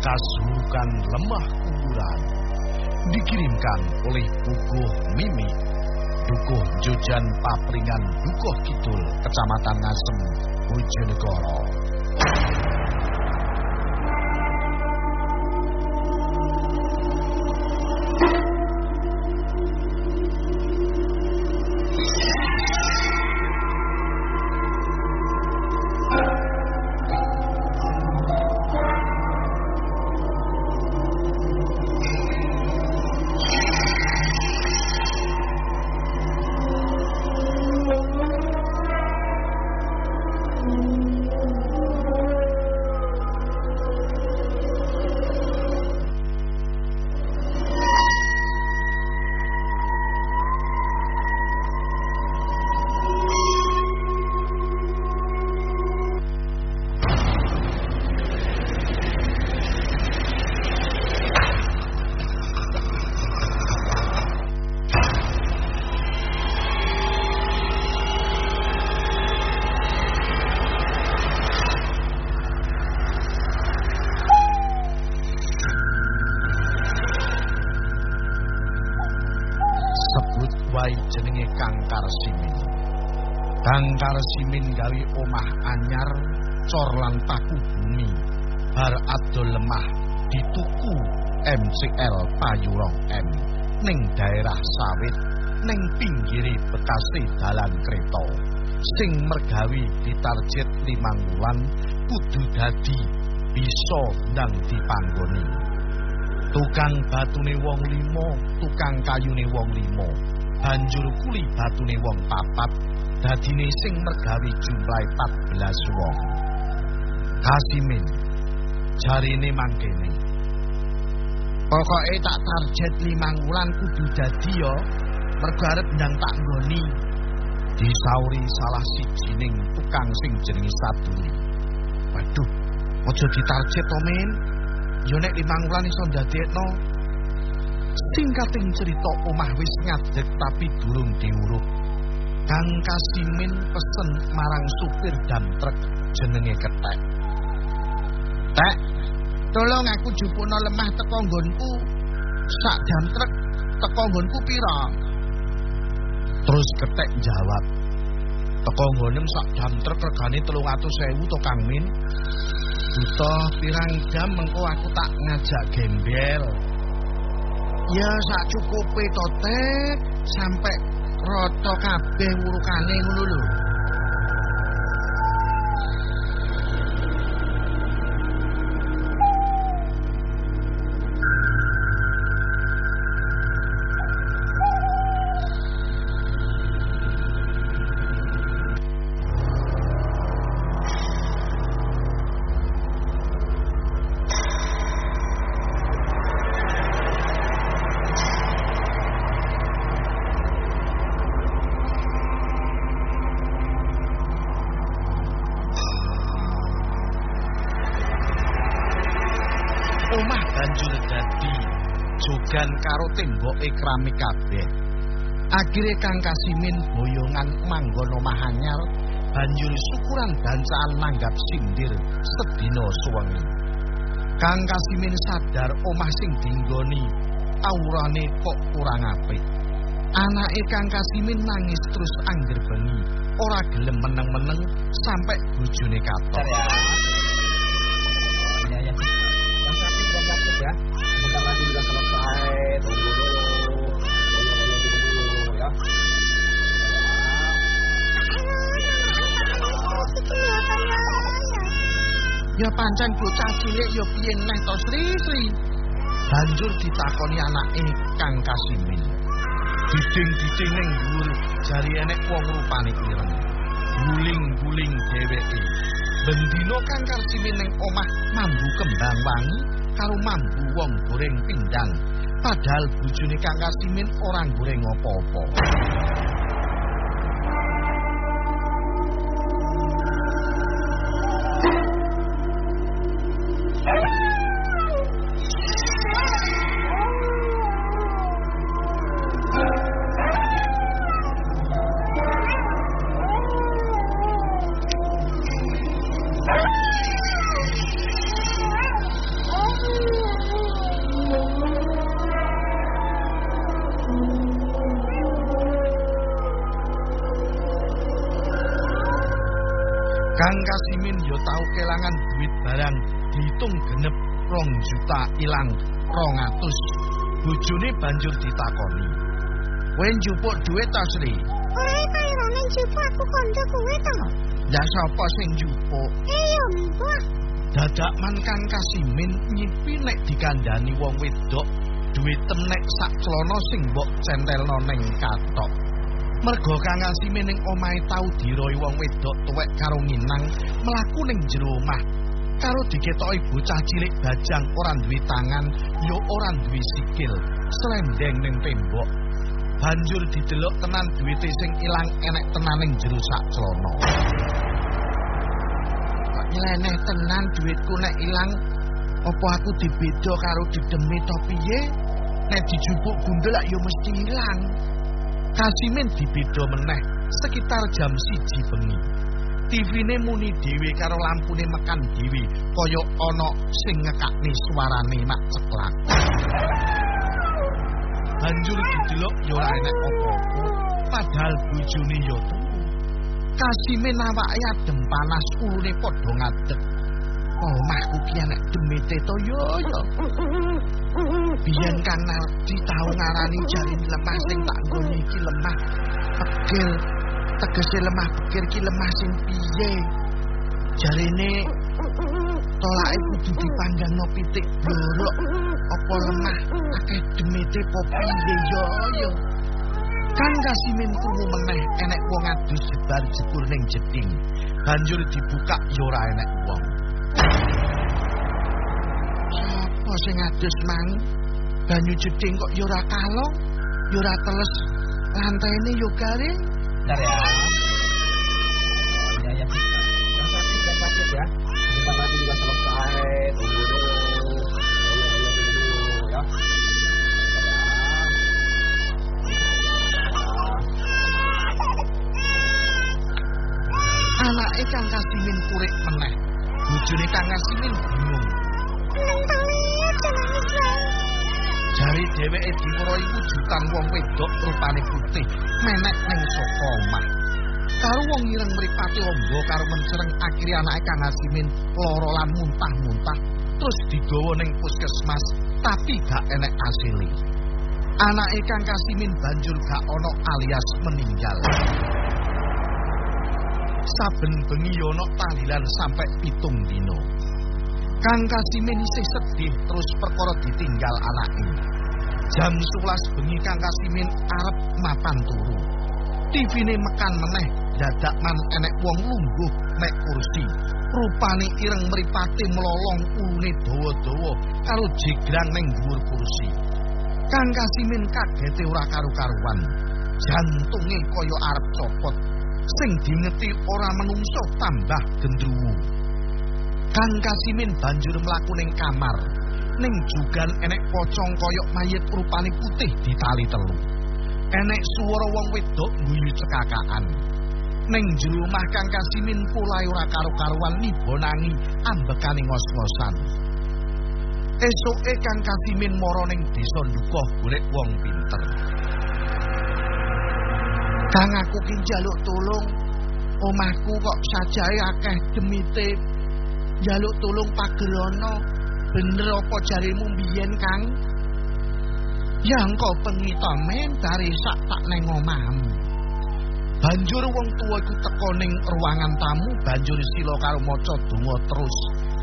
Hulukan lemah kuburan dikirimkan oleh Puguh Mimi Dukuh Jojan Papringan Dukuh Kidul Kecamatan Ngasem Bojonegoro. Wae jenenge Kang Karsimin. Kang Karsimin gawe omah anyar cor lan paku bumi. Bar adol lemah dituku MCL Payurong M ning daerah sawit ning pinggiri bekasi dalan kereta. Sing mergawi ditarjet limang wulan kudu dadi bisa ndang dipanggoni. tukang batune wong limo, tukang kayune wong limo. Banjur kuli batune wong papat, dadine sing mergawi jumlahe 14 wong. Kasimin, jarine mangkene. Pokoke tak target limang wulan kudu dadi ya, mergo arep ndang tak nggoni. Disauri salah sijining tukang sing jenenge Saduli. Waduh, aja ditarget to, Men. yo nek limang wulan iso ndadekno singkating cerita omah wis ngadeg tapi durung diuruk Kang Kasimin pesen marang supir dam truk jenenge Ketek. Tek tolong aku jupuno lemah teko nggonku. Sak dam truk teko nggonku pira? Terus Ketek jawab Teko nggonem sak dam truk regane 300.000 to Kang Min. Butuh pirang jam mengko aku tak ngajak gembel. Ya sak cukupe to teh sampai rata kabeh urukane ngono lho. Jogan karo temboke keramik kabeh. Akhire Kang Kasimin boyongan manggon omah anyar banjur syukuran dancaan nanggap sindir sedina suwengi. Kang Kasimin sadar omah sing dinggoni aurane kok kurang apik. Anake Kang Kasimin nangis terus angger bengi, ora gelem meneng-meneng sampai bojone katon. Ya pancen bocah cilik ya piye neh to Sri Sri. Banjur ditakoni anake Kang Kasimin. Diding-diding ning dhuwur jari enek wong rupane ireng. Guling-guling dheweke. Bendina Kang Kasimin ning omah mambu kembang wangi karo mambu wong goreng pindang. Padahal bojone Kang Kasimin ora goreng apa-apa. Yo tau kelangan duit barang dihitung genep rong juta ilang rong atus. Bojone banjur ditakoni. Kowe njupuk duit ta, Sri? Ora kaya nang jupuk aku kondo kowe to. Lah sapa sing njupuk? Eh yo mbok. Dadak man Kang Kasimin nyipi nek dikandani wong wedok duitem nek sak celana sing mbok centelno ning katok. Mergo Kang Kasimin ning omahe tau diroi wong wedok tuwek karo nginang mlaku ning jero omah. Karo diketoki bocah cilik bajang ora duwe tangan, yo ora duwe sikil, slendeng ning tembok. Banjur didelok tenan duwite sing ilang enek tenan ning jero sak celana. nyeleneh tenan duitku nek ilang apa aku dibeda karo didemi to piye nek dijupuk gundel yo mesti ilang kasimin dibeda meneh sekitar jam siji bengi. TV-ne muni dhewe karo lampune mekan dhewe kaya ana sing ngekakne suarane mak ceklak. Banjur didelok yo ora enek apa-apa. Padahal bojone yo turu. Kasime nawake adem panas ulune padha ngadeg. Omahku ki anak demite to yo yo. Biyen kan Nardi tau ngarani jari lemah sing tak nggone iki lemah. Pegel. Tegese lemah pikir ki lemah sing piye? Jarine tolake kudu dipandang no pitik blorok. Apa lemah akeh demite po piye yo yo. Kang Kasimin krungu meneh enek wong adus jebar jebur ning jeding. Banjur dibuka yo ora enek wong. Sopo sing adus mang? Banyu jeding kok yo ora kalong, yo ora teles. Lantaine yo garing. Bentar ya. Ya Jari dheweke diwerohi wujudan wong wedok rupane putih menek ning saka omah. Karo wong ireng mripate ombo karo mencereng akhire anake Kang Asimin lara lan muntah-muntah terus digawa ning puskesmas tapi gak enek asile. Anake Kang Kasimin banjur gak ana alias meninggal. Saben bengi ana tahlilan sampai pitung dino. Kang Kasimin isih sedih terus perkara ditinggal anake. Jam 11 bengi Kang Kasimin arep mapan turu. TV-ne mekan meneh dadak man enek wong lungguh nek kursi. Rupane ireng mripate melolong ulune dawa-dawa karo jegrang ning dhuwur kursi. Kang Kasimin kagete ora karu-karuan. Jantunge kaya arep copot. Sing dingeti ora menungso tambah gendruwo. Kang Kasimin banjur mlaku ning kamar. Ning jugan enek pocong koyok mayit rupane putih ditali telu. Enek swara wong wedok guyu cekakaan. Ning jero omah Kang Kasimin pulai ora karo-karuan nibonangi ambekane ngos-ngosan. Esuke Kang Kasimin mara ning desa Dukuh golek wong pinter. Kang aku ki njaluk tulung. Omahku kok sajae akeh demite jaluk tulung pagerono bener apa jarimu biyen kang? Ya engko bengi to men dari sak tak neng omahmu. Banjur wong tua iku teko ning ruangan tamu banjur sila karo maca donga terus.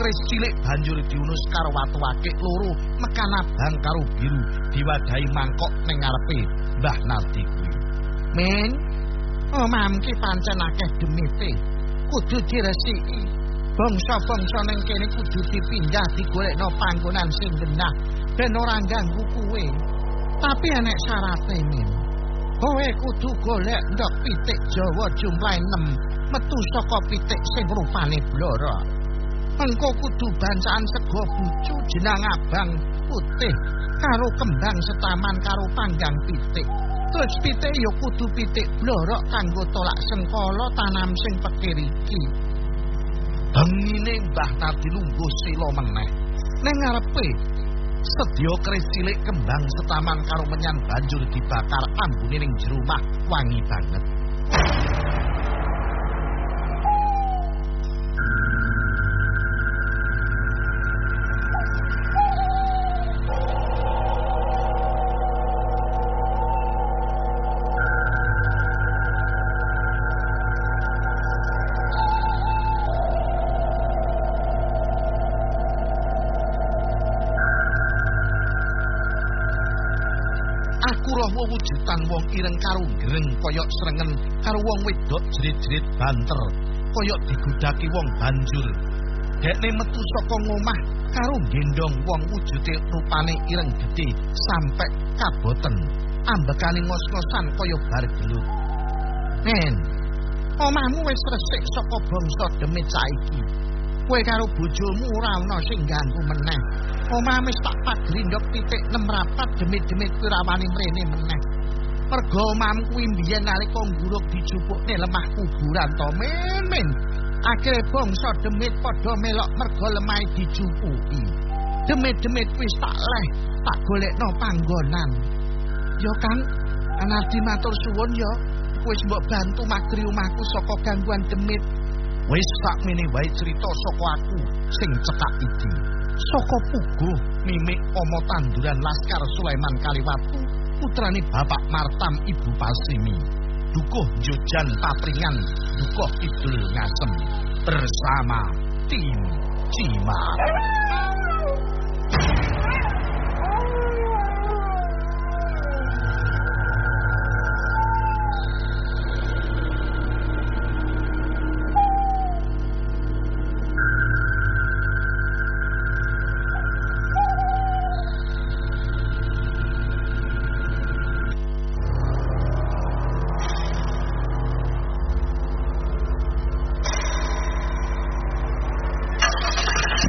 Kris cilik banjur diunus karo watu akik loro mekan abang karo biru diwadahi mangkok ning ngarepe Mbah Nardi kuwi. Men omahmu ki pancen akeh demite. Kudu diresiki bangsa-bangsa ning kene kudu dipindah digolekno panggonan sing genah ben ora ganggu kuwe. Tapi enek syarate men. Kowe kudu golek ndok pitik Jawa jumlahe 6 metu saka pitik sing rupane blora. Engko kudu bancaan sego bucu jenang abang putih karo kembang setaman karo panggang pitik. Terus pitik ya kudu pitik blorok kanggo tolak sengkala tanam sing pekir iki. Bengine Mbah Nardi lungguh sila meneh. Ning ngarepe sedya keris cilik kembang setaman karo menyan banjur dibakar ambune ning jero wangi banget. Wujudan wong ireng karo greng kaya srengen karo wong wedok jerit-jerit banter kaya digudaki wong banjur. Dekne metu saka ngomah karo gendong wong wujude rupane ireng gedhe sampe kaboten. Ambekane ngos-ngosan kaya bar gelut. Men, omahmu wis resik saka bangsa demit saiki. Kowe karo bojomu ora ana sing ganggu meneh. Omah wis tak pagrindok titik nem rapat demit-demit kuwi rawani mrene meneh. Mergo omahmu kuwi mbiyen nalika nguruk dijupukne lemah kuburan to men men. Akhire bangsa demit padha melok mergo lemah dijupuki. Demit-demit wis tak leh, tak golekno panggonan. Yo Kang, Anardi matur suwun yo. Wis mbok bantu magri omahku saka gangguan demit. Wis tak mene wae cerita saka aku sing cekak iki. Saka puguh mimik Omo tanduran Laskar Sulaiman Kaliwatu, putrane Bapak Martam Ibu Pasimi. Dukuh Jojan Papringan, dukuh Kidul Ngasem bersama tim Cimat.